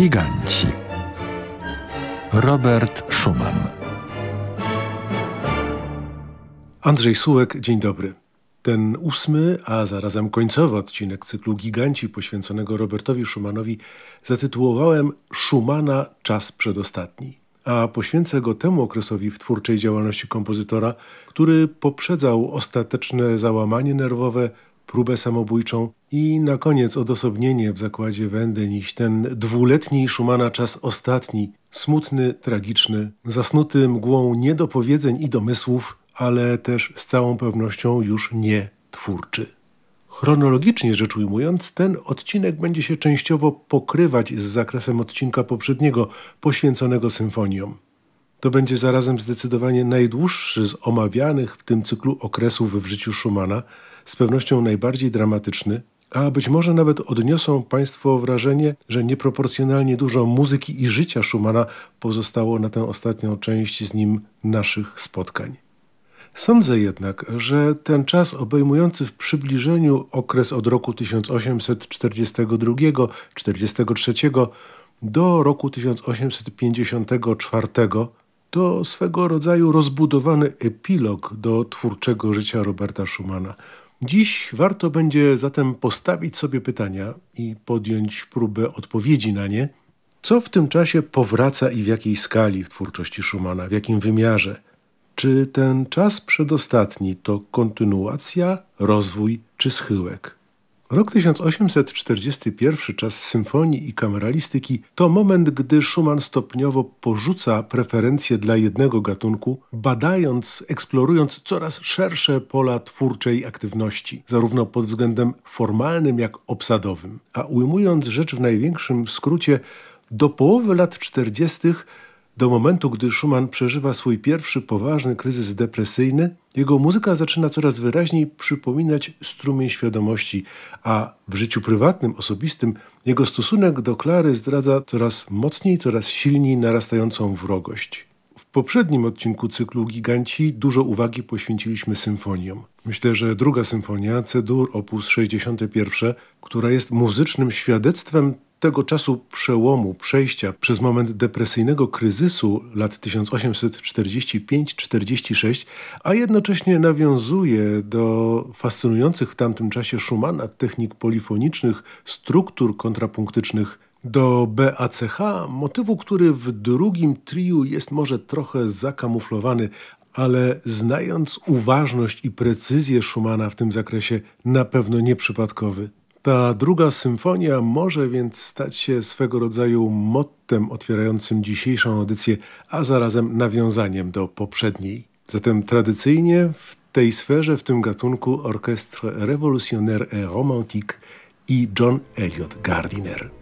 Giganci Robert Schumann Andrzej Sułek, dzień dobry. Ten ósmy, a zarazem końcowy odcinek cyklu Giganci poświęconego Robertowi Schumannowi zatytułowałem Schumana Czas Przedostatni. A poświęcę go temu okresowi w twórczej działalności kompozytora, który poprzedzał ostateczne załamanie nerwowe, próbę samobójczą i na koniec odosobnienie w zakładzie Wendeniś, ten dwuletni Schumana czas ostatni, smutny, tragiczny, zasnuty mgłą niedopowiedzeń i domysłów, ale też z całą pewnością już nie twórczy. Chronologicznie rzecz ujmując, ten odcinek będzie się częściowo pokrywać z zakresem odcinka poprzedniego, poświęconego symfoniom. To będzie zarazem zdecydowanie najdłuższy z omawianych w tym cyklu okresów w życiu Schumana, z pewnością najbardziej dramatyczny, a być może nawet odniosą Państwo wrażenie, że nieproporcjonalnie dużo muzyki i życia Schumana pozostało na tę ostatnią część z nim naszych spotkań. Sądzę jednak, że ten czas obejmujący w przybliżeniu okres od roku 1842-43 do roku 1854 to swego rodzaju rozbudowany epilog do twórczego życia Roberta Schumana. Dziś warto będzie zatem postawić sobie pytania i podjąć próbę odpowiedzi na nie, co w tym czasie powraca i w jakiej skali w twórczości Schumana, w jakim wymiarze – czy ten czas przedostatni to kontynuacja, rozwój czy schyłek? Rok 1841, czas symfonii i kameralistyki, to moment, gdy Schumann stopniowo porzuca preferencje dla jednego gatunku, badając, eksplorując coraz szersze pola twórczej aktywności, zarówno pod względem formalnym, jak obsadowym. A ujmując rzecz w największym skrócie, do połowy lat 40 do momentu, gdy Schumann przeżywa swój pierwszy poważny kryzys depresyjny, jego muzyka zaczyna coraz wyraźniej przypominać strumień świadomości, a w życiu prywatnym, osobistym jego stosunek do Klary zdradza coraz mocniej, coraz silniej narastającą wrogość. W poprzednim odcinku cyklu Giganci dużo uwagi poświęciliśmy symfoniom. Myślę, że druga symfonia, C-dur op. 61, która jest muzycznym świadectwem tego czasu przełomu, przejścia przez moment depresyjnego kryzysu lat 1845-46, a jednocześnie nawiązuje do fascynujących w tamtym czasie Schumana technik polifonicznych, struktur kontrapunktycznych, do BACH, motywu, który w drugim triu jest może trochę zakamuflowany, ale znając uważność i precyzję Schumana w tym zakresie, na pewno nieprzypadkowy. Ta druga symfonia może więc stać się swego rodzaju mottem otwierającym dzisiejszą audycję, a zarazem nawiązaniem do poprzedniej. Zatem tradycyjnie w tej sferze, w tym gatunku Orchestre Revolutionnaire et Romantique i John Elliot Gardiner.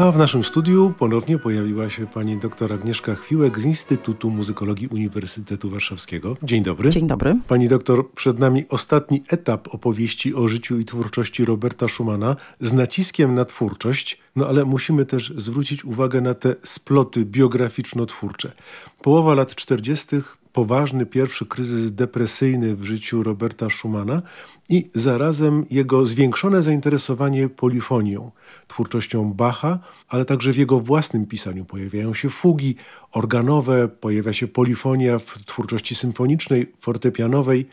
A w naszym studiu ponownie pojawiła się pani dr Agnieszka Chwiłek z Instytutu Muzykologii Uniwersytetu Warszawskiego. Dzień dobry. Dzień dobry. Pani doktor, przed nami ostatni etap opowieści o życiu i twórczości Roberta Schumana z naciskiem na twórczość, no ale musimy też zwrócić uwagę na te sploty biograficzno-twórcze. Połowa lat 40., poważny pierwszy kryzys depresyjny w życiu Roberta Schumana i zarazem jego zwiększone zainteresowanie polifonią, twórczością Bacha, ale także w jego własnym pisaniu pojawiają się fugi organowe, pojawia się polifonia w twórczości symfonicznej, fortepianowej.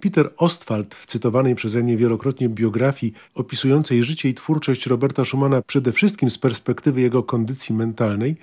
Peter Ostwald w cytowanej przeze mnie wielokrotnie biografii opisującej życie i twórczość Roberta Schumana przede wszystkim z perspektywy jego kondycji mentalnej,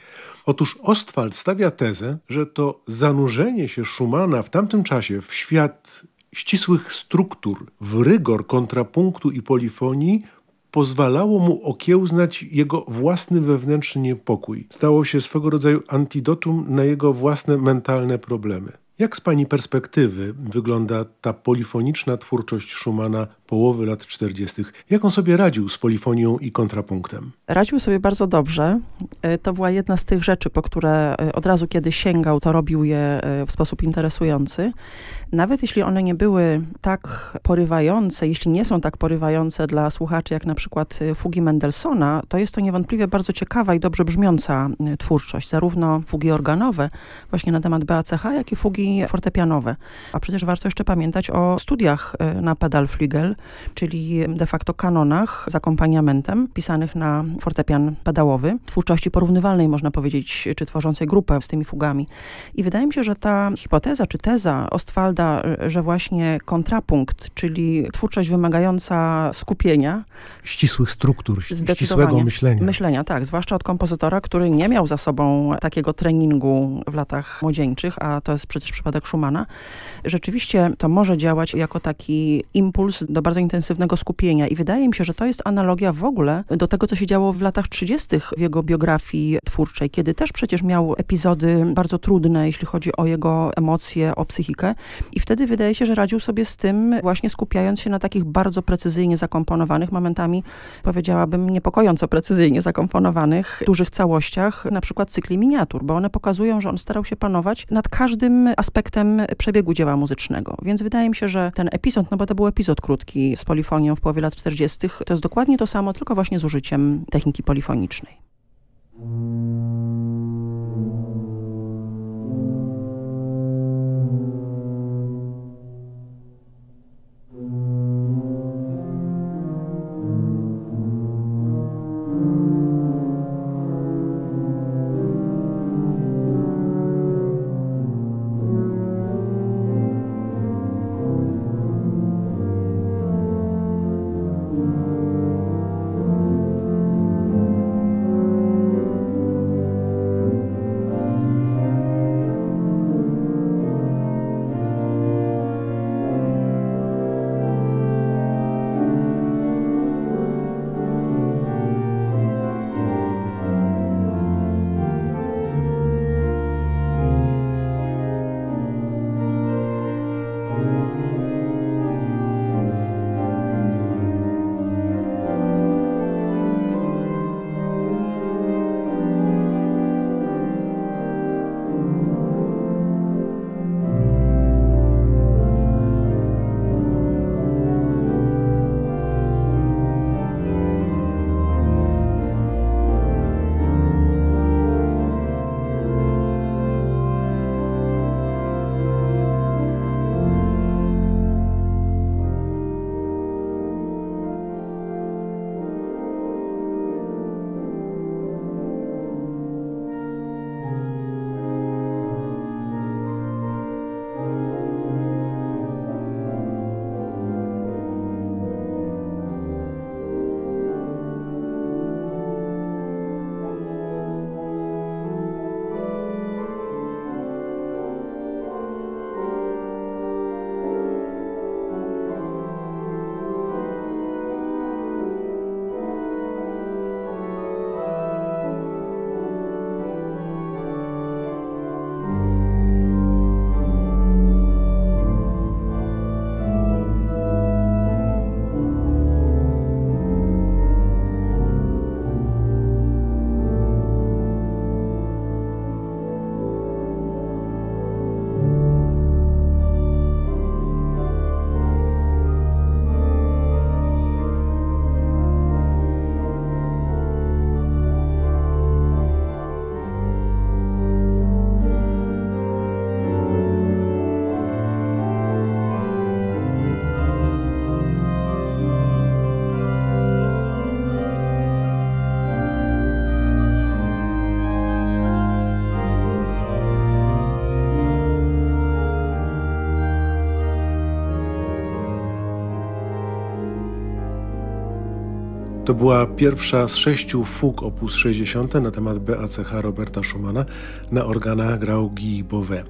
otóż Ostwald stawia tezę, że to zanurzenie się Schumana w tamtym czasie w świat ścisłych struktur, w rygor kontrapunktu i polifonii pozwalało mu okiełznać jego własny wewnętrzny niepokój. Stało się swego rodzaju antidotum na jego własne mentalne problemy. Jak z Pani perspektywy wygląda ta polifoniczna twórczość Schumana połowy lat 40. Jak on sobie radził z polifonią i kontrapunktem? Radził sobie bardzo dobrze. E, to była jedna z tych rzeczy, po które e, od razu kiedy sięgał, to robił je e, w sposób interesujący. Nawet jeśli one nie były tak porywające, jeśli nie są tak porywające dla słuchaczy, jak na przykład fugi Mendelssohna, to jest to niewątpliwie bardzo ciekawa i dobrze brzmiąca twórczość. Zarówno fugi organowe, właśnie na temat BACH, jak i fugi fortepianowe. A przecież warto jeszcze pamiętać o studiach na pedalflügel, czyli de facto kanonach z akompaniamentem pisanych na fortepian pedałowy, twórczości porównywalnej można powiedzieć, czy tworzącej grupę z tymi fugami. I wydaje mi się, że ta hipoteza czy teza Ostwalda, że właśnie kontrapunkt, czyli twórczość wymagająca skupienia, ścisłych struktur, ścisłego myślenia. Myślenia, tak, zwłaszcza od kompozytora, który nie miał za sobą takiego treningu w latach młodzieńczych, a to jest przecież przypadek Schumana. Rzeczywiście to może działać jako taki impuls do bardzo intensywnego skupienia i wydaje mi się, że to jest analogia w ogóle do tego, co się działo w latach 30. w jego biografii twórczej, kiedy też przecież miał epizody bardzo trudne, jeśli chodzi o jego emocje, o psychikę i wtedy wydaje się, że radził sobie z tym właśnie skupiając się na takich bardzo precyzyjnie zakomponowanych, momentami powiedziałabym niepokojąco precyzyjnie zakomponowanych, dużych całościach, na przykład cykli miniatur, bo one pokazują, że on starał się panować nad każdym aspektem przebiegu dzieła muzycznego. Więc wydaje mi się, że ten epizod, no bo to był epizod krótki, z polifonią w połowie lat 40. To jest dokładnie to samo, tylko właśnie z użyciem techniki polifonicznej. To była pierwsza z sześciu fug op. 60 na temat BACH Roberta Schumana. Na organach grał Guy Beauvais.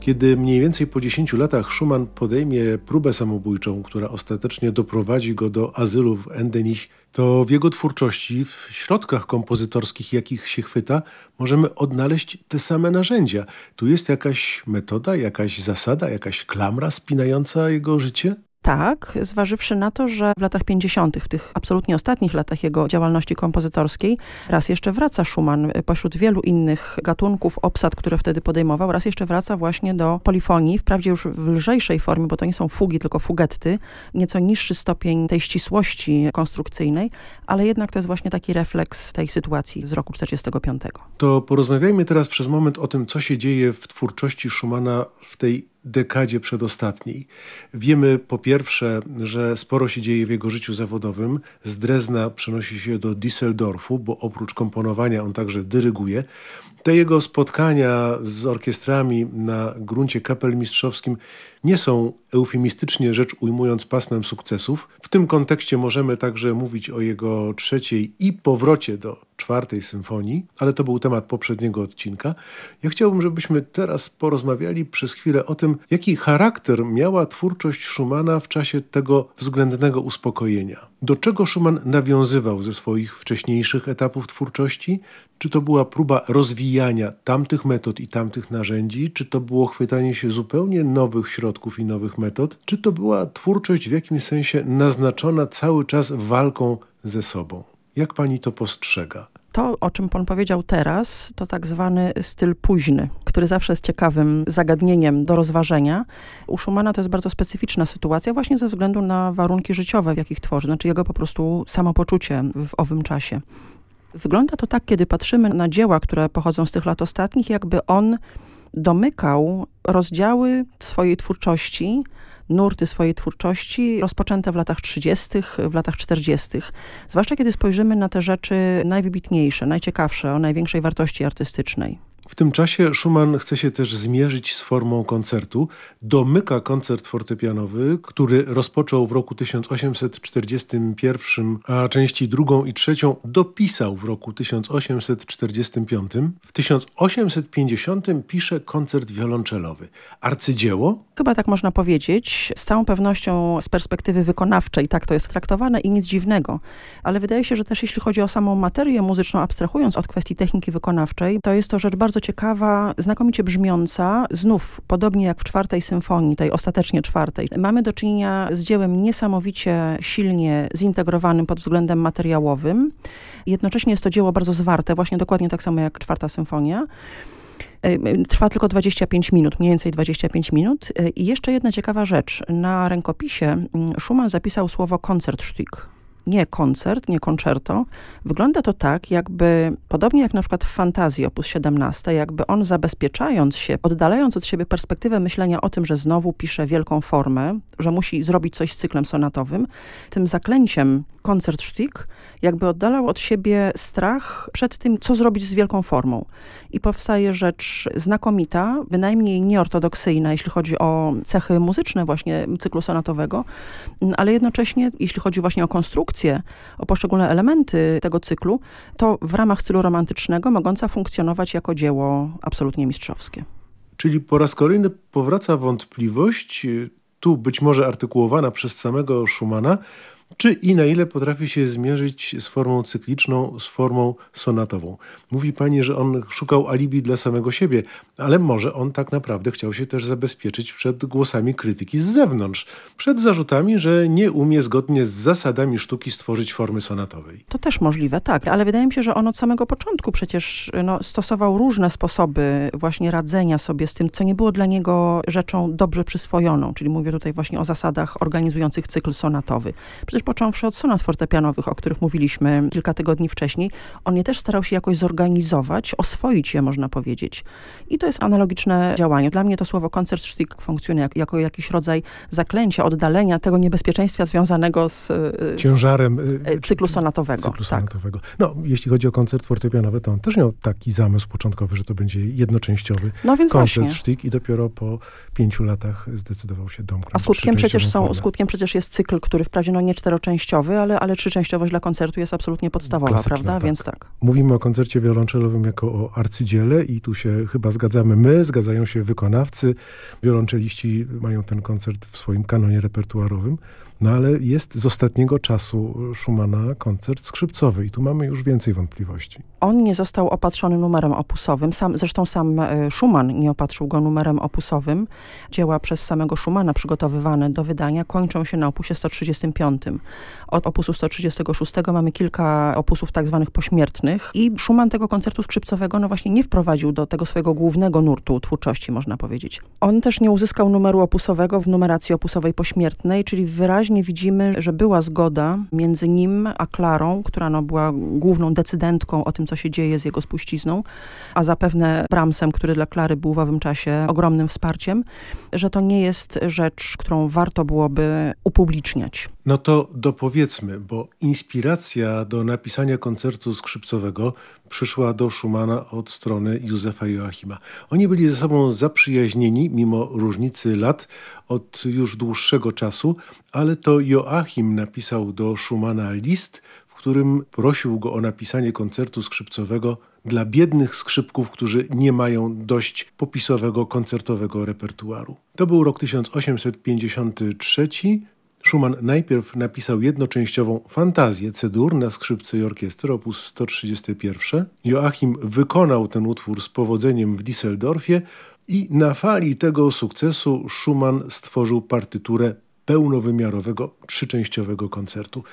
Kiedy mniej więcej po 10 latach Schumann podejmie próbę samobójczą, która ostatecznie doprowadzi go do azylu w Endenich, to w jego twórczości, w środkach kompozytorskich, jakich się chwyta, możemy odnaleźć te same narzędzia. Tu jest jakaś metoda, jakaś zasada, jakaś klamra spinająca jego życie? Tak, zważywszy na to, że w latach 50., w tych absolutnie ostatnich latach jego działalności kompozytorskiej, raz jeszcze wraca Schumann pośród wielu innych gatunków, obsad, które wtedy podejmował, raz jeszcze wraca właśnie do polifonii, wprawdzie już w lżejszej formie, bo to nie są fugi, tylko fugetty, nieco niższy stopień tej ścisłości konstrukcyjnej, ale jednak to jest właśnie taki refleks tej sytuacji z roku 45. To porozmawiajmy teraz przez moment o tym, co się dzieje w twórczości Schumana w tej dekadzie przedostatniej. Wiemy po pierwsze, że sporo się dzieje w jego życiu zawodowym. Z Drezna przenosi się do Düsseldorfu, bo oprócz komponowania on także dyryguje. Te jego spotkania z orkiestrami na gruncie kapelmistrzowskim nie są eufemistycznie rzecz ujmując pasmem sukcesów. W tym kontekście możemy także mówić o jego trzeciej i powrocie do czwartej symfonii, ale to był temat poprzedniego odcinka. Ja chciałbym, żebyśmy teraz porozmawiali przez chwilę o tym, jaki charakter miała twórczość Schumana w czasie tego względnego uspokojenia. Do czego Schumann nawiązywał ze swoich wcześniejszych etapów twórczości? Czy to była próba rozwijania tamtych metod i tamtych narzędzi, czy to było chwytanie się zupełnie nowych środków i nowych metod, czy to była twórczość w jakimś sensie naznaczona cały czas walką ze sobą? Jak pani to postrzega? To, o czym pan powiedział teraz, to tak zwany styl późny, który zawsze jest ciekawym zagadnieniem do rozważenia. U Schumana to jest bardzo specyficzna sytuacja właśnie ze względu na warunki życiowe, w jakich tworzy, znaczy jego po prostu samopoczucie w owym czasie. Wygląda to tak, kiedy patrzymy na dzieła, które pochodzą z tych lat ostatnich, jakby on domykał rozdziały swojej twórczości, nurty swojej twórczości rozpoczęte w latach 30., w latach 40. Zwłaszcza kiedy spojrzymy na te rzeczy najwybitniejsze, najciekawsze, o największej wartości artystycznej. W tym czasie Schumann chce się też zmierzyć z formą koncertu. Domyka koncert fortepianowy, który rozpoczął w roku 1841, a części drugą i trzecią dopisał w roku 1845. W 1850 pisze koncert wiolonczelowy. Arcydzieło? Chyba tak można powiedzieć. Z całą pewnością z perspektywy wykonawczej tak to jest traktowane i nic dziwnego. Ale wydaje się, że też jeśli chodzi o samą materię muzyczną, abstrahując od kwestii techniki wykonawczej, to jest to rzecz bardzo bardzo ciekawa, znakomicie brzmiąca, znów podobnie jak w czwartej symfonii, tej ostatecznie czwartej. Mamy do czynienia z dziełem niesamowicie silnie zintegrowanym pod względem materiałowym. Jednocześnie jest to dzieło bardzo zwarte, właśnie dokładnie tak samo jak czwarta symfonia. E, trwa tylko 25 minut, mniej więcej 25 minut. E, I jeszcze jedna ciekawa rzecz. Na rękopisie mm, Schumann zapisał słowo Koncertstück nie koncert, nie koncerto. Wygląda to tak, jakby, podobnie jak na przykład w fantazji op. 17, jakby on zabezpieczając się, oddalając od siebie perspektywę myślenia o tym, że znowu pisze wielką formę, że musi zrobić coś z cyklem sonatowym, tym zaklęciem Koncertstück jakby oddalał od siebie strach przed tym, co zrobić z wielką formą. I powstaje rzecz znakomita, bynajmniej nieortodoksyjna, jeśli chodzi o cechy muzyczne właśnie cyklu sonatowego, ale jednocześnie, jeśli chodzi właśnie o konstrukcję, o poszczególne elementy tego cyklu, to w ramach stylu romantycznego mogąca funkcjonować jako dzieło absolutnie mistrzowskie. Czyli po raz kolejny powraca wątpliwość, tu być może artykułowana przez samego Schumana, czy i na ile potrafi się zmierzyć z formą cykliczną, z formą sonatową. Mówi pani, że on szukał alibi dla samego siebie, ale może on tak naprawdę chciał się też zabezpieczyć przed głosami krytyki z zewnątrz, przed zarzutami, że nie umie zgodnie z zasadami sztuki stworzyć formy sonatowej. To też możliwe, tak, ale wydaje mi się, że on od samego początku przecież no, stosował różne sposoby właśnie radzenia sobie z tym, co nie było dla niego rzeczą dobrze przyswojoną, czyli mówię tutaj właśnie o zasadach organizujących cykl sonatowy. Przecież począwszy od sonat fortepianowych, o których mówiliśmy kilka tygodni wcześniej, on je też starał się jakoś zorganizować, oswoić je, można powiedzieć. I to jest analogiczne działanie. Dla mnie to słowo Koncertstück funkcjonuje jak, jako jakiś rodzaj zaklęcia, oddalenia tego niebezpieczeństwa związanego z, z ciężarem y, cyklu sonatowego. Cyklu tak. sonatowego. No, jeśli chodzi o koncert fortepianowy, to on też miał taki zamysł początkowy, że to będzie jednoczęściowy no więc koncert i dopiero po pięciu latach zdecydował się domknąć. A skutkiem przecież są, skutkiem przecież jest cykl, który wprawdzie no nie cztery czteroczęściowy, ale, ale trzyczęściowość dla koncertu jest absolutnie podstawowa, Klasyczna, prawda? tak. Więc tak. Mówimy o koncercie wiolonczelowym jako o arcydziele i tu się chyba zgadzamy my, zgadzają się wykonawcy. Wiolonczeliści mają ten koncert w swoim kanonie repertuarowym. No ale jest z ostatniego czasu Schumana koncert skrzypcowy i tu mamy już więcej wątpliwości. On nie został opatrzony numerem opusowym. Sam, zresztą sam e, Schumann nie opatrzył go numerem opusowym. Dzieła przez samego Schumana przygotowywane do wydania kończą się na opusie 135. Od opusu 136 mamy kilka opusów tak zwanych pośmiertnych i Schumann tego koncertu skrzypcowego no właśnie nie wprowadził do tego swojego głównego nurtu twórczości, można powiedzieć. On też nie uzyskał numeru opusowego w numeracji opusowej pośmiertnej, czyli wyraźnie widzimy, że była zgoda między nim a Klarą, która no była główną decydentką o tym, co się dzieje z jego spuścizną, a zapewne Bramsem, który dla Klary był w owym czasie ogromnym wsparciem, że to nie jest rzecz, którą warto byłoby upubliczniać. No to dopowiedzmy, bo inspiracja do napisania koncertu skrzypcowego przyszła do Schumana od strony Józefa Joachima. Oni byli ze sobą zaprzyjaźnieni, mimo różnicy lat, od już dłuższego czasu, ale to Joachim napisał do Schumana list, w którym prosił go o napisanie koncertu skrzypcowego dla biednych skrzypków, którzy nie mają dość popisowego koncertowego repertuaru. To był rok 1853. Schumann najpierw napisał jednoczęściową fantazję C-dur na skrzypce i orkiestrę, op. 131. Joachim wykonał ten utwór z powodzeniem w Düsseldorfie i na fali tego sukcesu Schumann stworzył partyturę pełnowymiarowego, trzyczęściowego koncertu.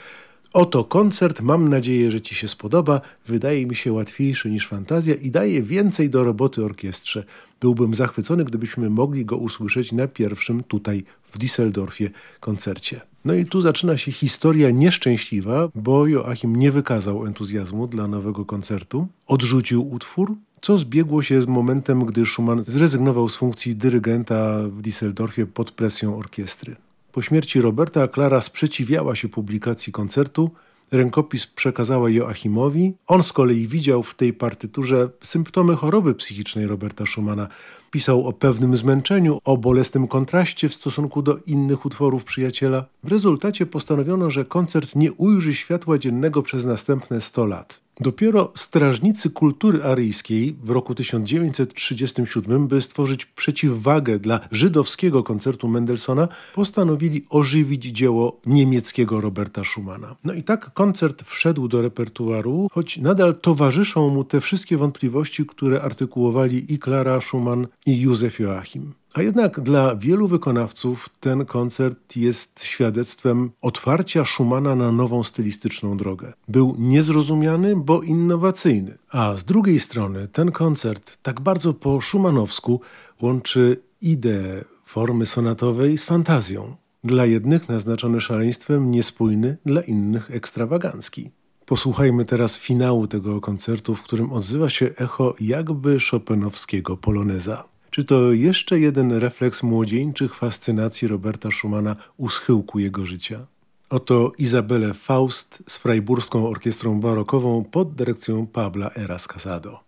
Oto koncert, mam nadzieję, że Ci się spodoba. Wydaje mi się łatwiejszy niż fantazja i daje więcej do roboty orkiestrze. Byłbym zachwycony, gdybyśmy mogli go usłyszeć na pierwszym tutaj w Düsseldorfie koncercie. No i tu zaczyna się historia nieszczęśliwa, bo Joachim nie wykazał entuzjazmu dla nowego koncertu. Odrzucił utwór, co zbiegło się z momentem, gdy Schumann zrezygnował z funkcji dyrygenta w Düsseldorfie pod presją orkiestry. Po śmierci Roberta Klara sprzeciwiała się publikacji koncertu, rękopis przekazała Joachimowi. On z kolei widział w tej partyturze symptomy choroby psychicznej Roberta Schumana. Pisał o pewnym zmęczeniu, o bolesnym kontraście w stosunku do innych utworów przyjaciela. W rezultacie postanowiono, że koncert nie ujrzy światła dziennego przez następne 100 lat. Dopiero strażnicy kultury aryjskiej w roku 1937, by stworzyć przeciwwagę dla żydowskiego koncertu Mendelssohna, postanowili ożywić dzieło niemieckiego Roberta Schumana. No i tak koncert wszedł do repertuaru, choć nadal towarzyszą mu te wszystkie wątpliwości, które artykułowali i Klara Schumann, i Józef Joachim. A jednak dla wielu wykonawców ten koncert jest świadectwem otwarcia Schumana na nową stylistyczną drogę. Był niezrozumiany, bo innowacyjny. A z drugiej strony ten koncert tak bardzo po schumanowsku łączy ideę formy sonatowej z fantazją. Dla jednych naznaczony szaleństwem niespójny, dla innych ekstrawagancki. Posłuchajmy teraz finału tego koncertu, w którym odzywa się echo jakby chopinowskiego poloneza. Czy to jeszcze jeden refleks młodzieńczych fascynacji Roberta Schumana u schyłku jego życia? Oto Izabelę Faust z Freiburską Orkiestrą Barokową pod dyrekcją Pabla Eras Casado.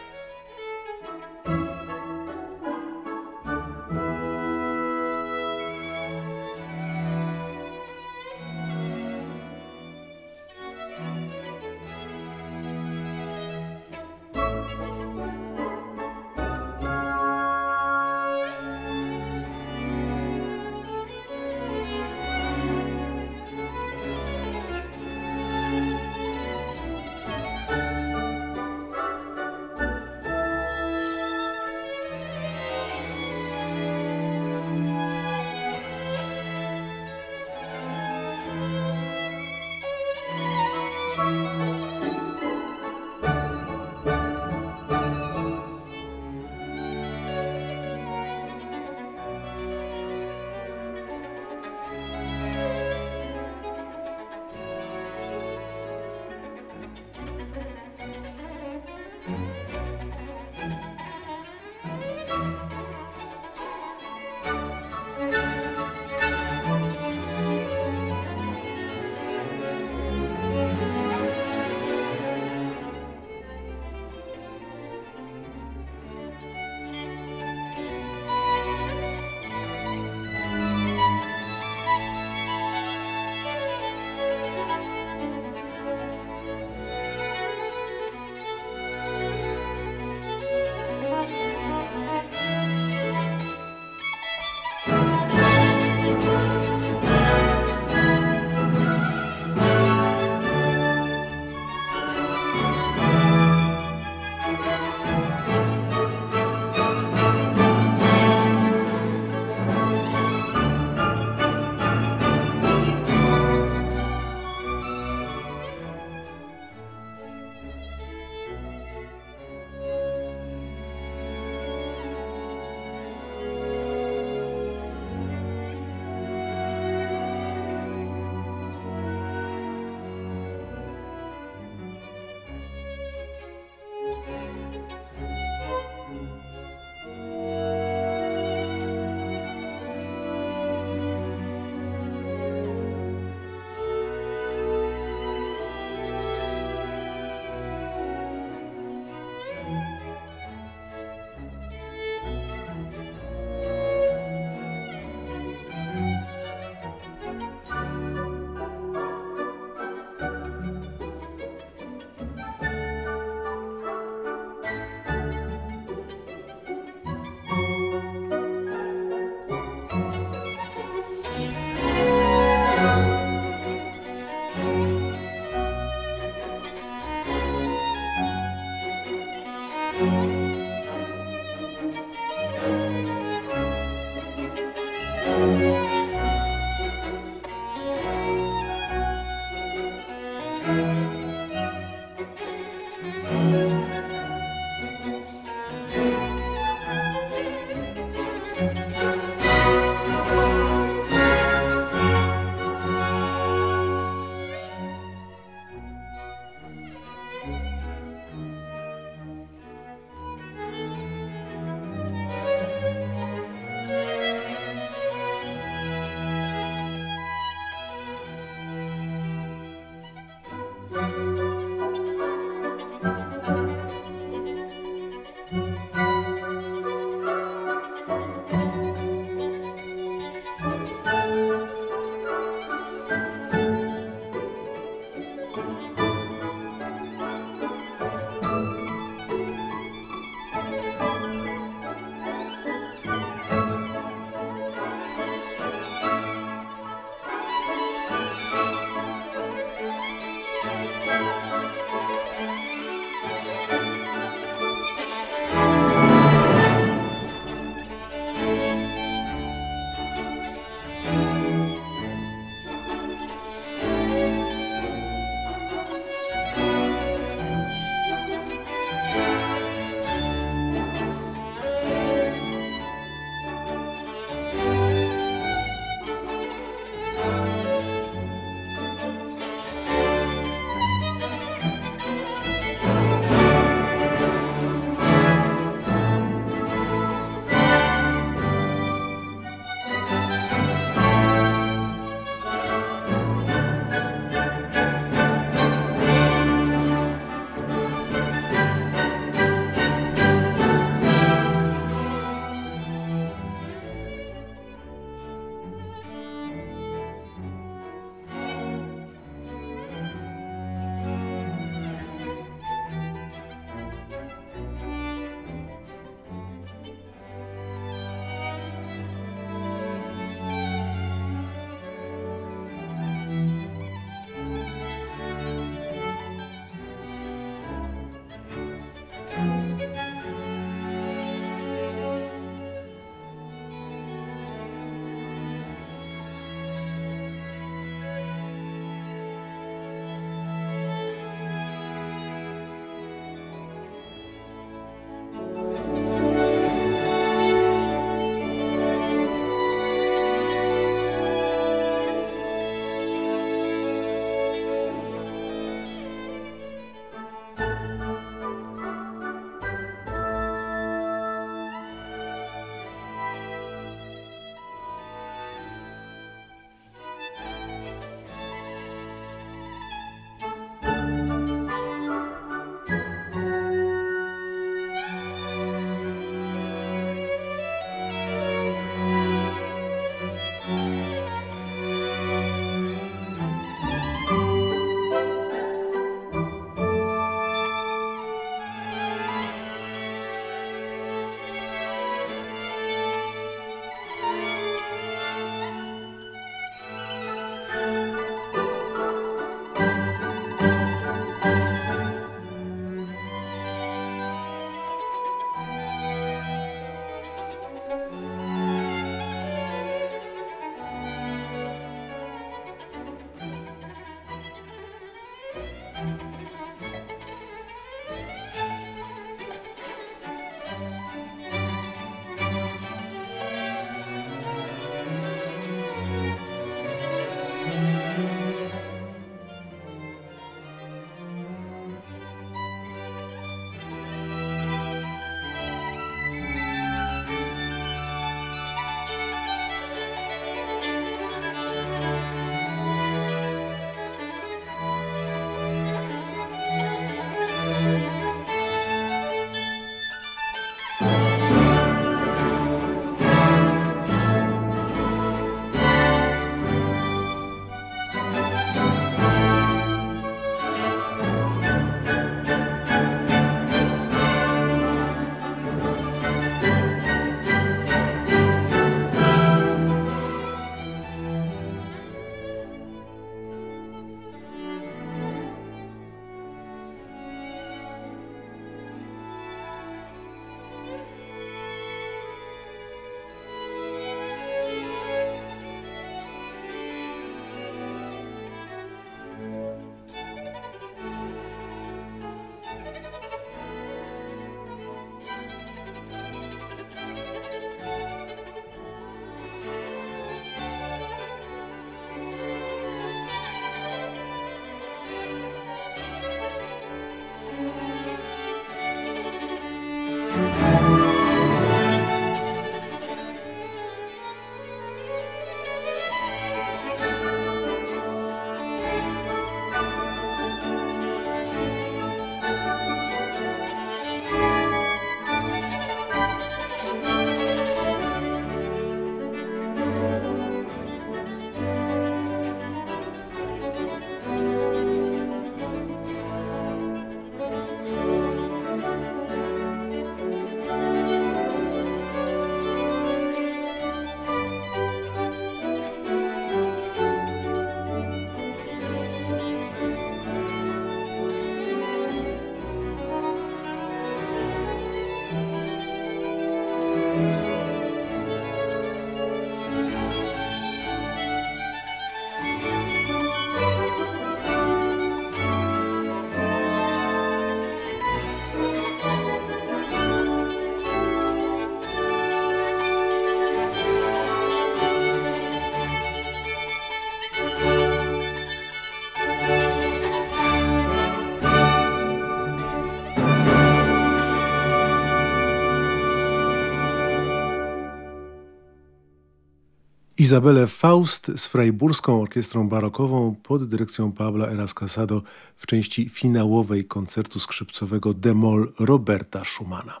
Izabelę Faust z Freiburską Orkiestrą Barokową pod dyrekcją Pabla Eras Casado w części finałowej koncertu skrzypcowego Demol Roberta Schumana.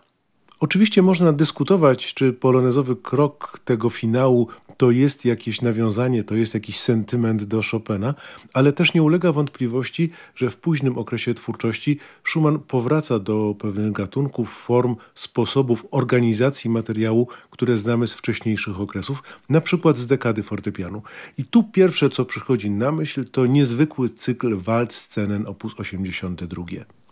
Oczywiście można dyskutować, czy polonezowy krok tego finału to jest jakieś nawiązanie, to jest jakiś sentyment do Chopina, ale też nie ulega wątpliwości, że w późnym okresie twórczości Schumann powraca do pewnych gatunków, form, sposobów organizacji materiału, które znamy z wcześniejszych okresów, na przykład z dekady fortepianu. I tu pierwsze, co przychodzi na myśl, to niezwykły cykl Waldscenen op. 82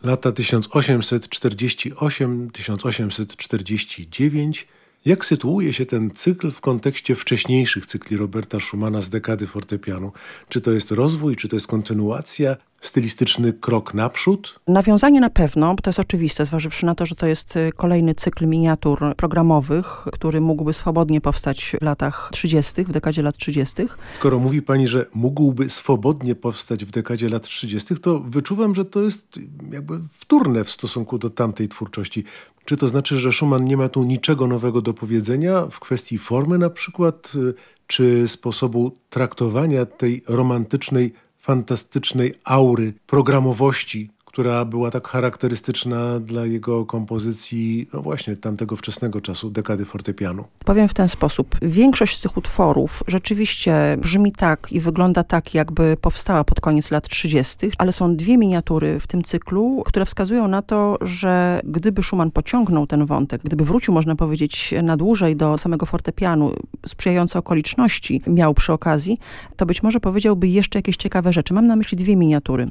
lata 1848-1849 jak sytuuje się ten cykl w kontekście wcześniejszych cykli Roberta Schumana z dekady fortepianu? Czy to jest rozwój, czy to jest kontynuacja? Stylistyczny krok naprzód? Nawiązanie na pewno, bo to jest oczywiste, zważywszy na to, że to jest y, kolejny cykl miniatur programowych, który mógłby swobodnie powstać w latach 30., w dekadzie lat 30. Skoro mówi pani, że mógłby swobodnie powstać w dekadzie lat 30., to wyczuwam, że to jest jakby wtórne w stosunku do tamtej twórczości. Czy to znaczy, że Schumann nie ma tu niczego nowego do powiedzenia w kwestii formy na przykład, y, czy sposobu traktowania tej romantycznej fantastycznej aury programowości która była tak charakterystyczna dla jego kompozycji, no właśnie, tamtego wczesnego czasu, dekady fortepianu. Powiem w ten sposób. Większość z tych utworów rzeczywiście brzmi tak i wygląda tak, jakby powstała pod koniec lat 30., ale są dwie miniatury w tym cyklu, które wskazują na to, że gdyby Schumann pociągnął ten wątek, gdyby wrócił, można powiedzieć, na dłużej do samego fortepianu, sprzyjające okoliczności miał przy okazji, to być może powiedziałby jeszcze jakieś ciekawe rzeczy. Mam na myśli dwie miniatury.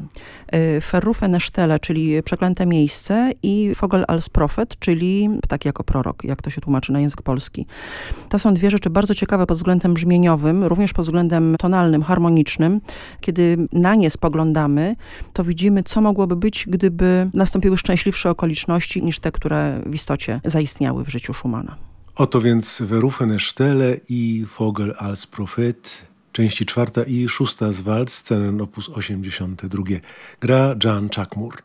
Y, Ferrufe Sztele, czyli przeklęte miejsce i Fogel als Prophet, czyli ptak jako prorok, jak to się tłumaczy na język polski. To są dwie rzeczy bardzo ciekawe pod względem brzmieniowym, również pod względem tonalnym, harmonicznym. Kiedy na nie spoglądamy, to widzimy, co mogłoby być, gdyby nastąpiły szczęśliwsze okoliczności niż te, które w istocie zaistniały w życiu Schumana. Oto więc Verrufene Stelle i Vogel als Prophet części czwarta i szósta z Wald, scenen op. 82. Gra Jan Chakmur.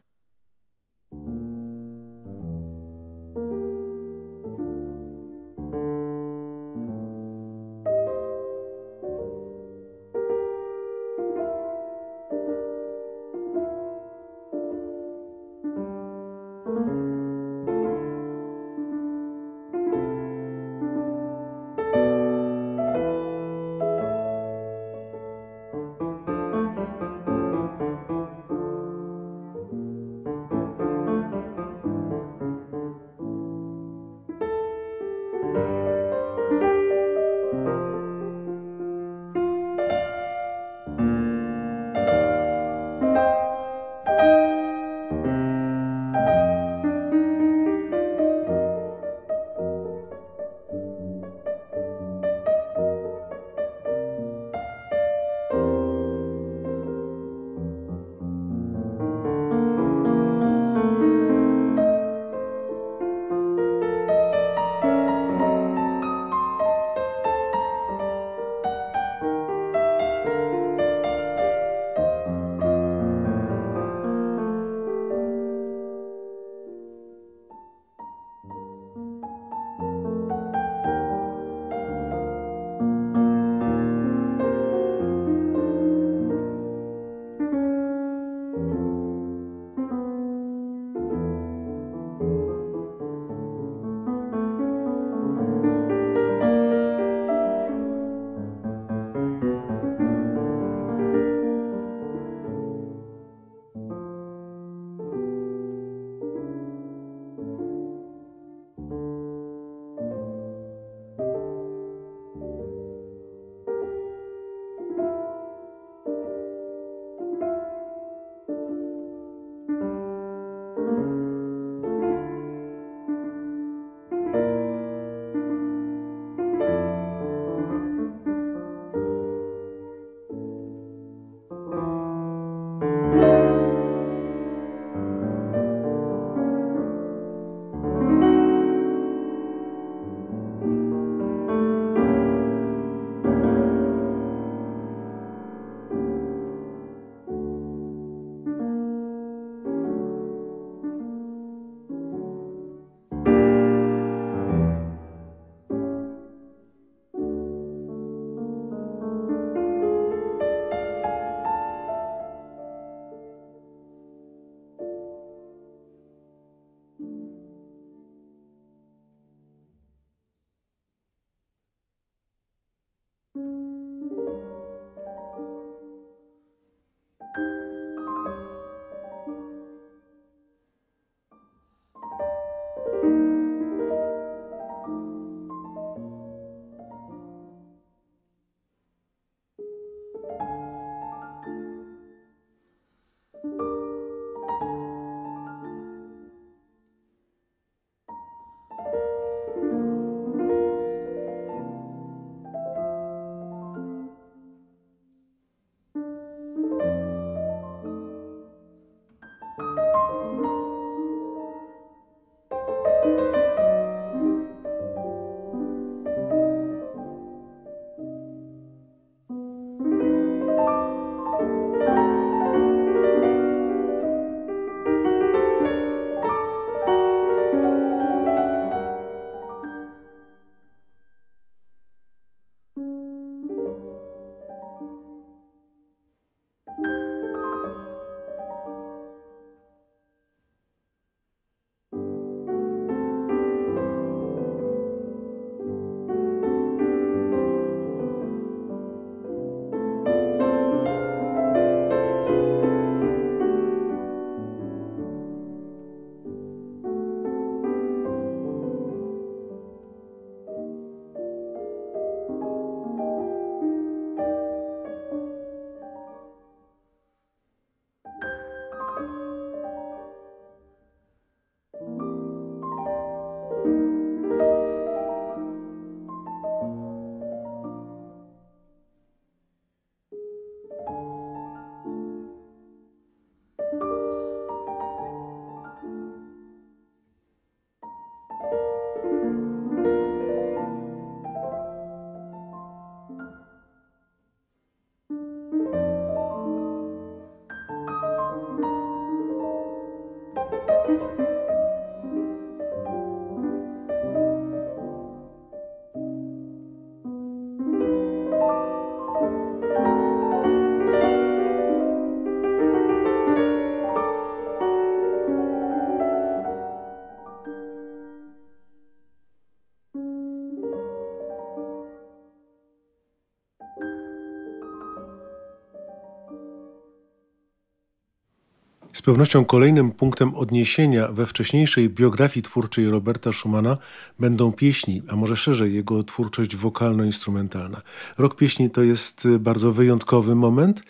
pewnością kolejnym punktem odniesienia we wcześniejszej biografii twórczej Roberta Schumana będą pieśni, a może szerzej jego twórczość wokalno-instrumentalna. Rok pieśni to jest bardzo wyjątkowy moment.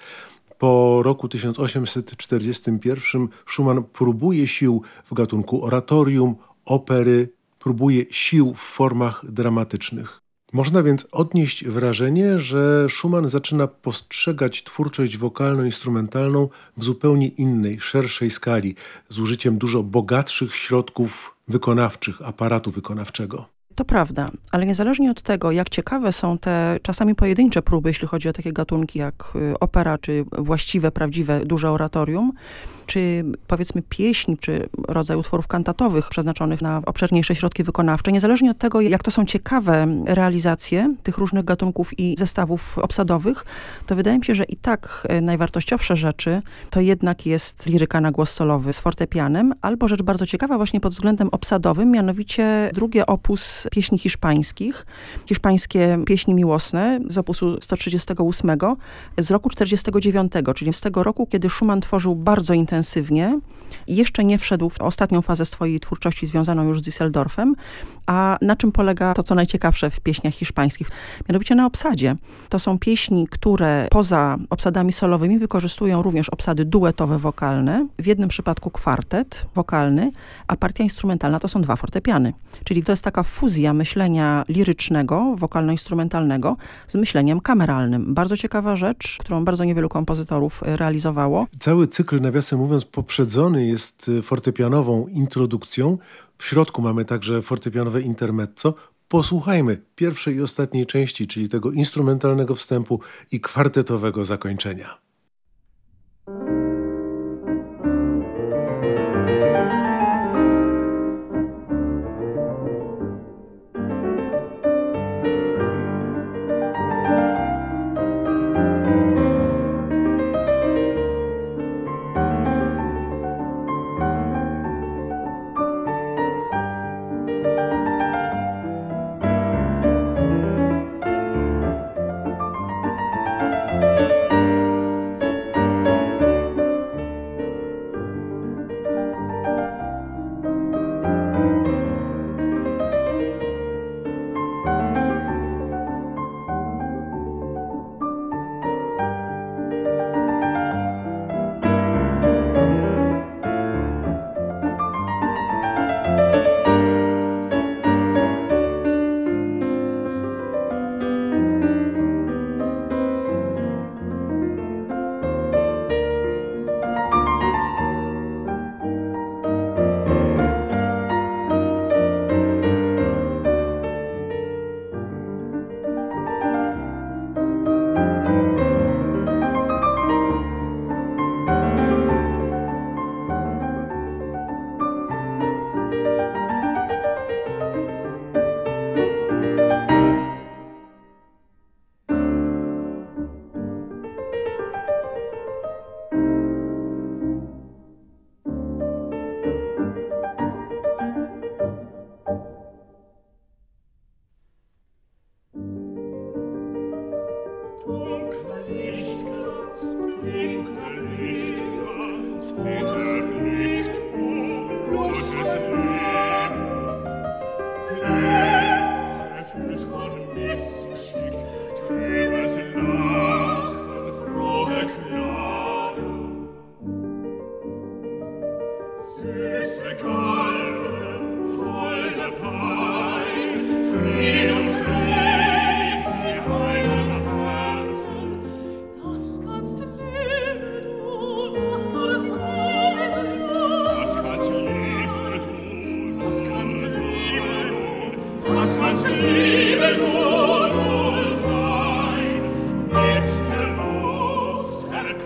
Po roku 1841 Schumann próbuje sił w gatunku oratorium, opery, próbuje sił w formach dramatycznych. Można więc odnieść wrażenie, że Schumann zaczyna postrzegać twórczość wokalno-instrumentalną w zupełnie innej, szerszej skali, z użyciem dużo bogatszych środków wykonawczych, aparatu wykonawczego. To prawda, ale niezależnie od tego, jak ciekawe są te czasami pojedyncze próby, jeśli chodzi o takie gatunki jak y, opera, czy właściwe, prawdziwe, duże oratorium, czy powiedzmy pieśń, czy rodzaj utworów kantatowych przeznaczonych na obszerniejsze środki wykonawcze, niezależnie od tego, jak to są ciekawe realizacje tych różnych gatunków i zestawów obsadowych, to wydaje mi się, że i tak e, najwartościowsze rzeczy to jednak jest liryka na głos solowy z fortepianem, albo rzecz bardzo ciekawa właśnie pod względem obsadowym, mianowicie drugie opus pieśni hiszpańskich, hiszpańskie pieśni miłosne z opusu 138 z roku 49, czyli z tego roku, kiedy Schumann tworzył bardzo intensywnie intensywnie. Jeszcze nie wszedł w ostatnią fazę swojej twórczości związaną już z Düsseldorfem. A na czym polega to, co najciekawsze w pieśniach hiszpańskich? Mianowicie na obsadzie. To są pieśni, które poza obsadami solowymi wykorzystują również obsady duetowe wokalne. W jednym przypadku kwartet wokalny, a partia instrumentalna to są dwa fortepiany. Czyli to jest taka fuzja myślenia lirycznego, wokalno-instrumentalnego z myśleniem kameralnym. Bardzo ciekawa rzecz, którą bardzo niewielu kompozytorów realizowało. Cały cykl, nawiasem mówiąc, poprzedzony jest fortepianową introdukcją. W środku mamy także fortepianowe intermezzo. Posłuchajmy pierwszej i ostatniej części, czyli tego instrumentalnego wstępu i kwartetowego zakończenia.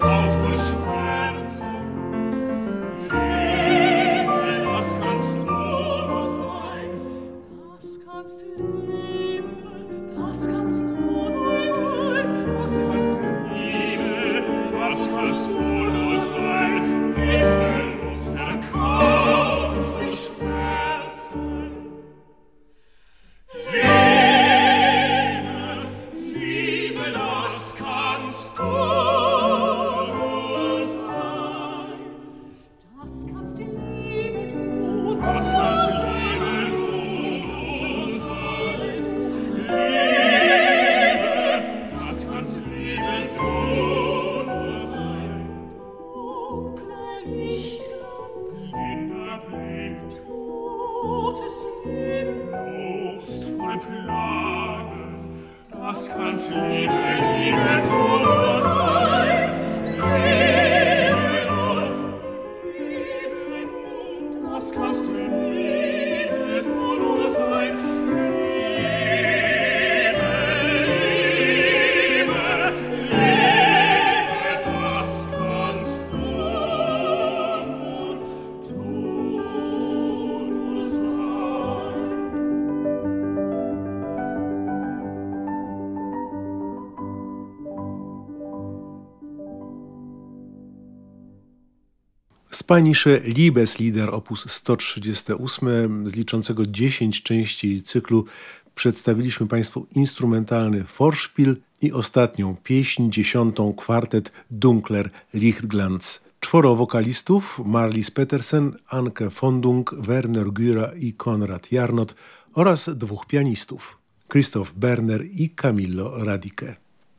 Aufbruch. Spanische Liebeslieder op. 138 z liczącego 10 części cyklu przedstawiliśmy Państwu instrumentalny Vorspiel i ostatnią pieśń, dziesiątą kwartet Dunkler Lichtglanz. Czworo wokalistów Marlis Petersen, Anke Fondung, Werner Güra i Konrad Jarnot oraz dwóch pianistów Christoph Berner i Camillo Radike.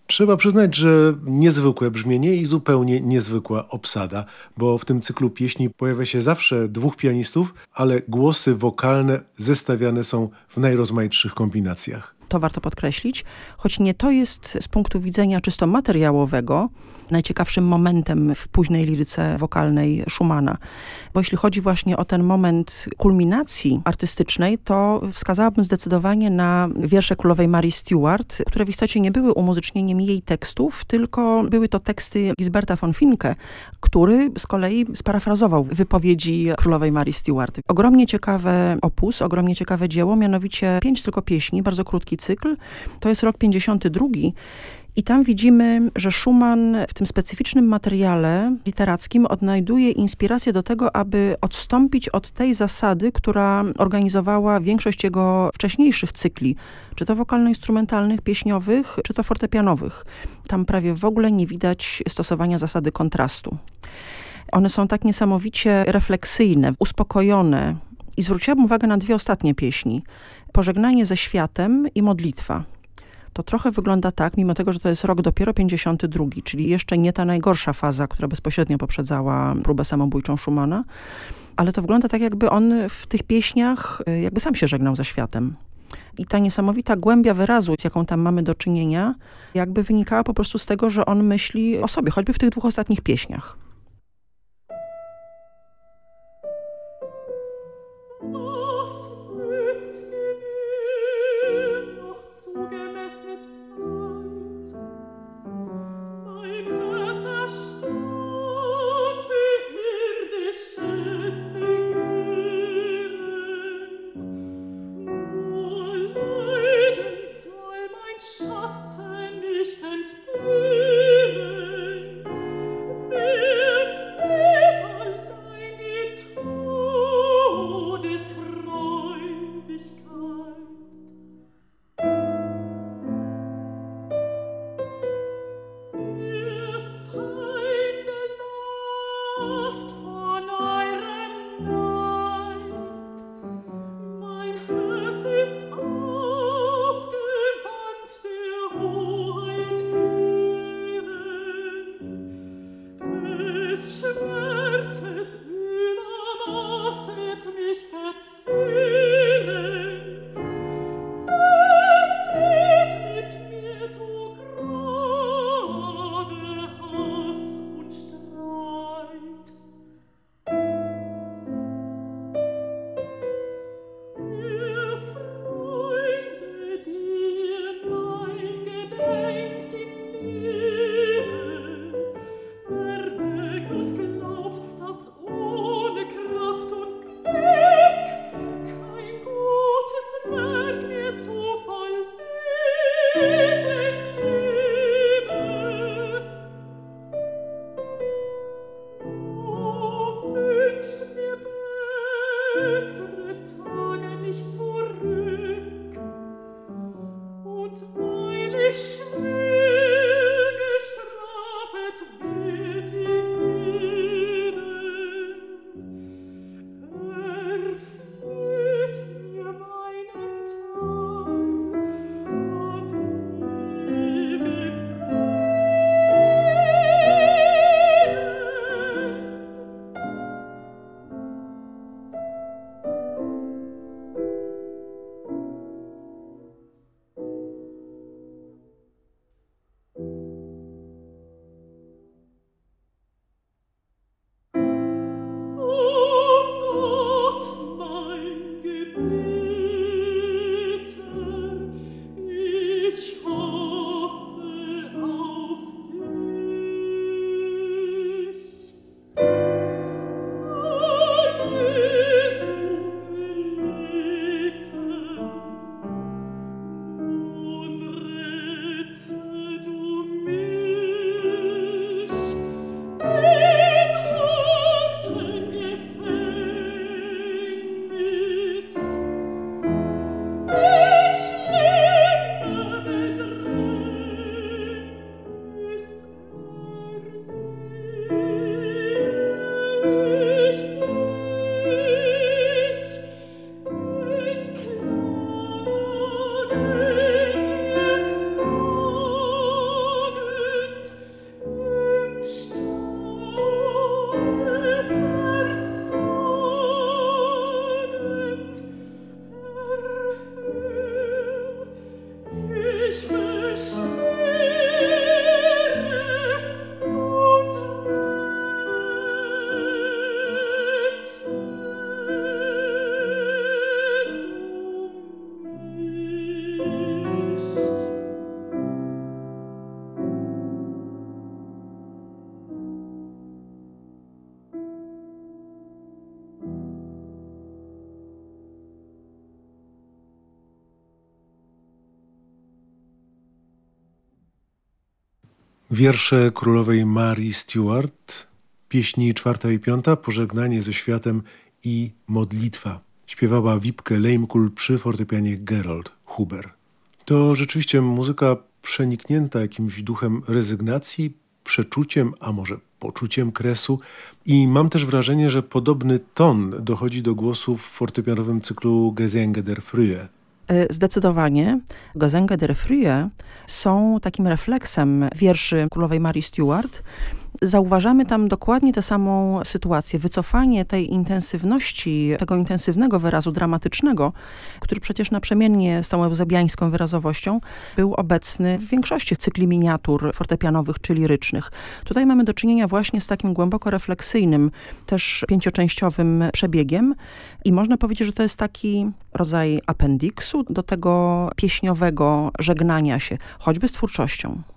Trzeba przyznać, że niezwykłe brzmienie i zupełnie niezwykła obsada, bo w tym cyklu pieśni pojawia się zawsze dwóch pianistów, ale głosy wokalne zestawiane są w najrozmaitszych kombinacjach to warto podkreślić, choć nie to jest z punktu widzenia czysto materiałowego najciekawszym momentem w późnej liryce wokalnej Schumana. Bo jeśli chodzi właśnie o ten moment kulminacji artystycznej, to wskazałabym zdecydowanie na wiersze królowej Marii Stuart, które w istocie nie były umuzycznieniem jej tekstów, tylko były to teksty Gisberta von Finke, który z kolei sparafrazował wypowiedzi królowej Marii Stuart. Ogromnie ciekawe opus, ogromnie ciekawe dzieło, mianowicie pięć tylko pieśni, bardzo krótki cykl. To jest rok 52 i tam widzimy, że Schumann w tym specyficznym materiale literackim odnajduje inspirację do tego, aby odstąpić od tej zasady, która organizowała większość jego wcześniejszych cykli, czy to wokalno-instrumentalnych, pieśniowych, czy to fortepianowych. Tam prawie w ogóle nie widać stosowania zasady kontrastu. One są tak niesamowicie refleksyjne, uspokojone. I zwróciłabym uwagę na dwie ostatnie pieśni. Pożegnanie ze światem i modlitwa to trochę wygląda tak, mimo tego, że to jest rok dopiero 52, czyli jeszcze nie ta najgorsza faza, która bezpośrednio poprzedzała próbę samobójczą Schumana, ale to wygląda tak, jakby on w tych pieśniach y, jakby sam się żegnał ze światem. I ta niesamowita głębia wyrazu, z jaką tam mamy do czynienia, jakby wynikała po prostu z tego, że on myśli o sobie, choćby w tych dwóch ostatnich pieśniach. Wiersze królowej Marii Stuart, pieśni czwarta i piąta, pożegnanie ze światem i modlitwa. Śpiewała Wipke Leimkul przy fortepianie Gerold Huber. To rzeczywiście muzyka przeniknięta jakimś duchem rezygnacji, przeczuciem, a może poczuciem kresu. I mam też wrażenie, że podobny ton dochodzi do głosu w fortepianowym cyklu Gesänge der Frühe zdecydowanie Gesänge der Frühe są takim refleksem wierszy królowej Marii Stuart, zauważamy tam dokładnie tę samą sytuację. Wycofanie tej intensywności, tego intensywnego wyrazu dramatycznego, który przecież naprzemiennie z tą eusebiańską wyrazowością był obecny w większości cykli miniatur fortepianowych czy lirycznych. Tutaj mamy do czynienia właśnie z takim głęboko refleksyjnym, też pięcioczęściowym przebiegiem i można powiedzieć, że to jest taki rodzaj appendiksu do tego pieśniowego żegnania się, choćby z twórczością.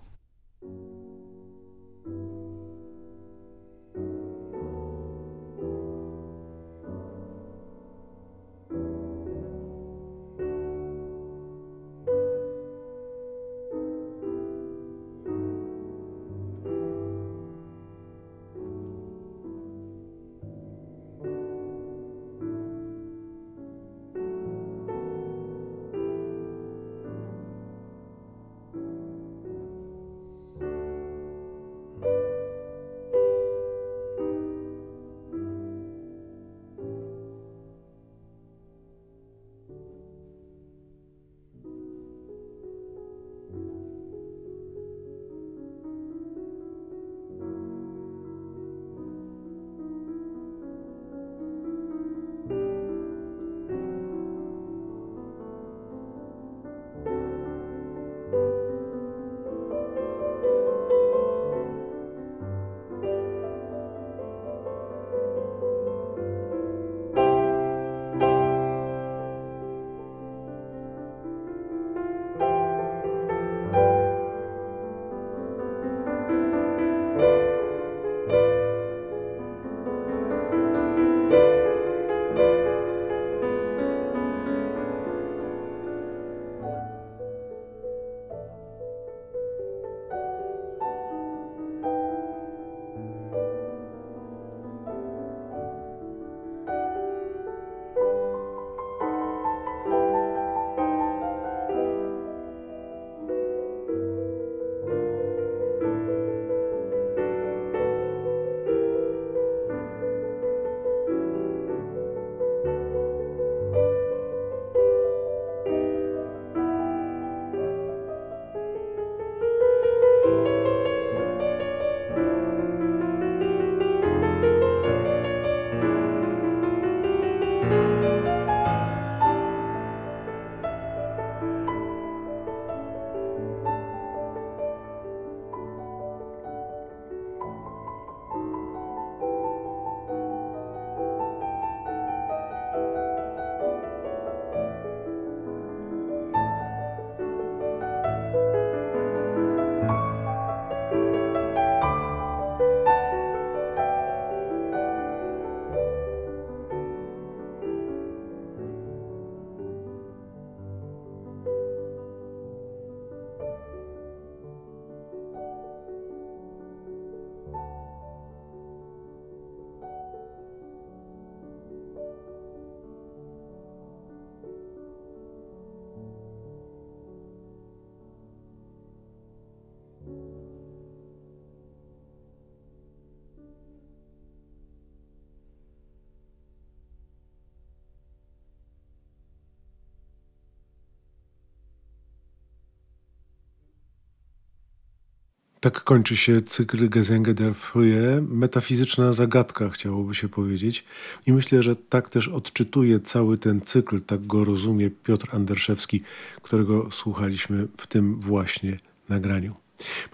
Tak kończy się cykl Gesänge der Frühe, metafizyczna zagadka, chciałoby się powiedzieć. I myślę, że tak też odczytuje cały ten cykl, tak go rozumie Piotr Anderszewski, którego słuchaliśmy w tym właśnie nagraniu.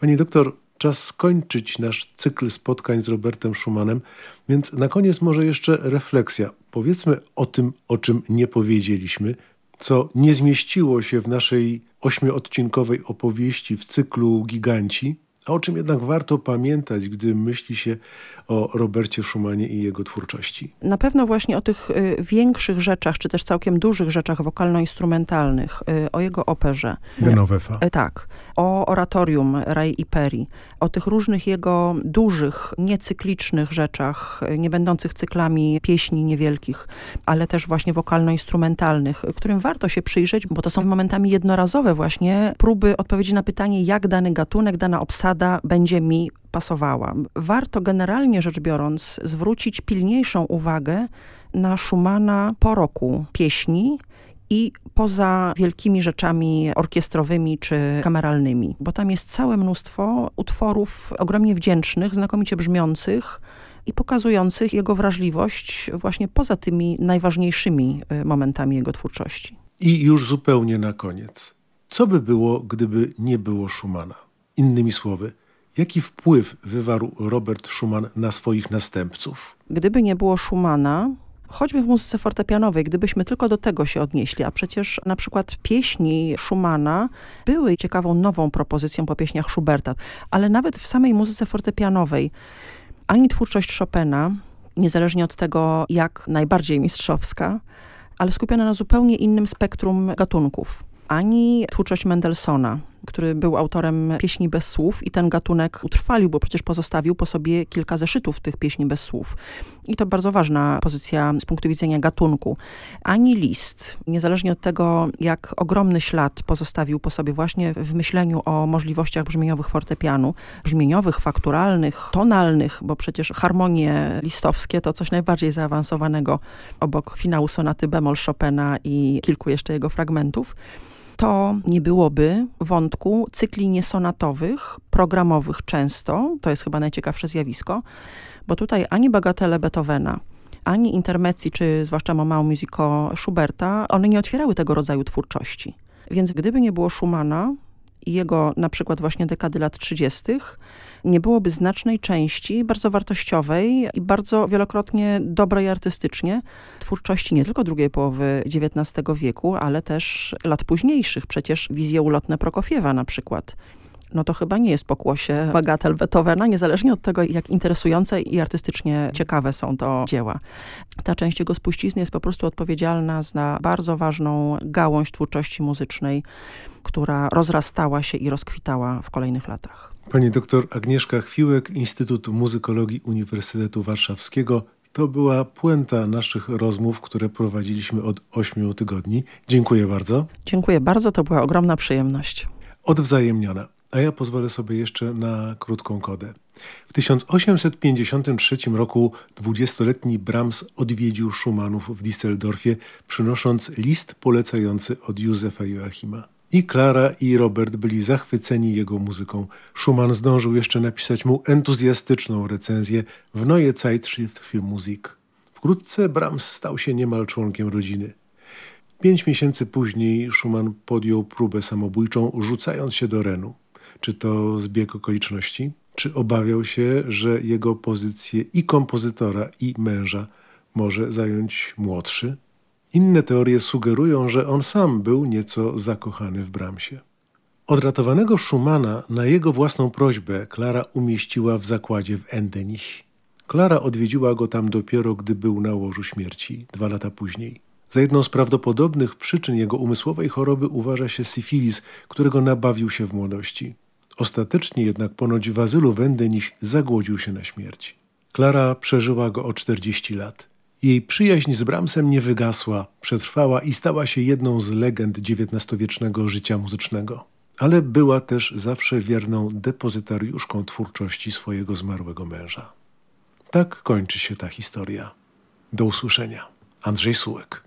Pani doktor, czas skończyć nasz cykl spotkań z Robertem Schumannem, więc na koniec może jeszcze refleksja. Powiedzmy o tym, o czym nie powiedzieliśmy, co nie zmieściło się w naszej ośmioodcinkowej opowieści w cyklu Giganci, o czym jednak warto pamiętać, gdy myśli się o Robercie Schumanie i jego twórczości? Na pewno właśnie o tych y, większych rzeczach, czy też całkiem dużych rzeczach wokalno-instrumentalnych, y, o jego operze. Genovefa. Y, tak. O oratorium Ray i Peri. O tych różnych jego dużych, niecyklicznych rzeczach, y, nie będących cyklami pieśni niewielkich, ale też właśnie wokalno-instrumentalnych, którym warto się przyjrzeć, bo to są momentami jednorazowe właśnie próby odpowiedzi na pytanie, jak dany gatunek, dana obsada będzie mi pasowała. Warto generalnie rzecz biorąc zwrócić pilniejszą uwagę na Schumana po roku pieśni i poza wielkimi rzeczami orkiestrowymi czy kameralnymi, bo tam jest całe mnóstwo utworów ogromnie wdzięcznych, znakomicie brzmiących, i pokazujących jego wrażliwość właśnie poza tymi najważniejszymi y, momentami jego twórczości. I już zupełnie na koniec. Co by było, gdyby nie było Schumana? Innymi słowy, Jaki wpływ wywarł Robert Schumann na swoich następców? Gdyby nie było Schumana, choćby w muzyce fortepianowej, gdybyśmy tylko do tego się odnieśli, a przecież na przykład pieśni Schumana były ciekawą nową propozycją po pieśniach Schuberta, ale nawet w samej muzyce fortepianowej ani twórczość Chopina, niezależnie od tego jak najbardziej mistrzowska, ale skupiona na zupełnie innym spektrum gatunków, ani twórczość Mendelssohna, który był autorem pieśni bez słów i ten gatunek utrwalił, bo przecież pozostawił po sobie kilka zeszytów tych pieśni bez słów. I to bardzo ważna pozycja z punktu widzenia gatunku. Ani list, niezależnie od tego, jak ogromny ślad pozostawił po sobie właśnie w myśleniu o możliwościach brzmieniowych fortepianu, brzmieniowych, fakturalnych, tonalnych, bo przecież harmonie listowskie to coś najbardziej zaawansowanego obok finału sonaty bemol Chopina i kilku jeszcze jego fragmentów to nie byłoby wątku cykli niesonatowych, programowych często, to jest chyba najciekawsze zjawisko, bo tutaj ani bagatele Beethovena, ani intermecji, czy zwłaszcza Momau Musico Schuberta, one nie otwierały tego rodzaju twórczości. Więc gdyby nie było Schumana i jego na przykład właśnie dekady lat 30., nie byłoby znacznej części, bardzo wartościowej i bardzo wielokrotnie dobrej artystycznie twórczości nie tylko drugiej połowy XIX wieku, ale też lat późniejszych. Przecież wizje ulotne Prokofiewa na przykład no to chyba nie jest pokłosie bagatel Beethovena, niezależnie od tego, jak interesujące i artystycznie ciekawe są to dzieła. Ta część jego spuścizny jest po prostu odpowiedzialna za bardzo ważną gałąź twórczości muzycznej, która rozrastała się i rozkwitała w kolejnych latach. Pani doktor Agnieszka Chwiłek, Instytut Muzykologii Uniwersytetu Warszawskiego. To była puenta naszych rozmów, które prowadziliśmy od ośmiu tygodni. Dziękuję bardzo. Dziękuję bardzo, to była ogromna przyjemność. Odwzajemniona. A ja pozwolę sobie jeszcze na krótką kodę. W 1853 roku dwudziestoletni Brahms odwiedził Schumannów w Düsseldorfie, przynosząc list polecający od Józefa Joachima. I Klara i Robert byli zachwyceni jego muzyką. Schumann zdążył jeszcze napisać mu entuzjastyczną recenzję w Neue Zeitschrift für Musik. Wkrótce Brahms stał się niemal członkiem rodziny. Pięć miesięcy później Schumann podjął próbę samobójczą, rzucając się do Renu. Czy to zbieg okoliczności? Czy obawiał się, że jego pozycję i kompozytora, i męża może zająć młodszy? Inne teorie sugerują, że on sam był nieco zakochany w Brahmsie. Odratowanego Schumana na jego własną prośbę Klara umieściła w zakładzie w Endenich. Klara odwiedziła go tam dopiero, gdy był na łożu śmierci, dwa lata później. Za jedną z prawdopodobnych przyczyn jego umysłowej choroby uważa się syfilis, którego nabawił się w młodości. Ostatecznie jednak ponoć w azylu w Endenich zagłodził się na śmierć. Klara przeżyła go o 40 lat. Jej przyjaźń z Brahmsem nie wygasła, przetrwała i stała się jedną z legend XIX-wiecznego życia muzycznego. Ale była też zawsze wierną depozytariuszką twórczości swojego zmarłego męża. Tak kończy się ta historia. Do usłyszenia. Andrzej Sułek.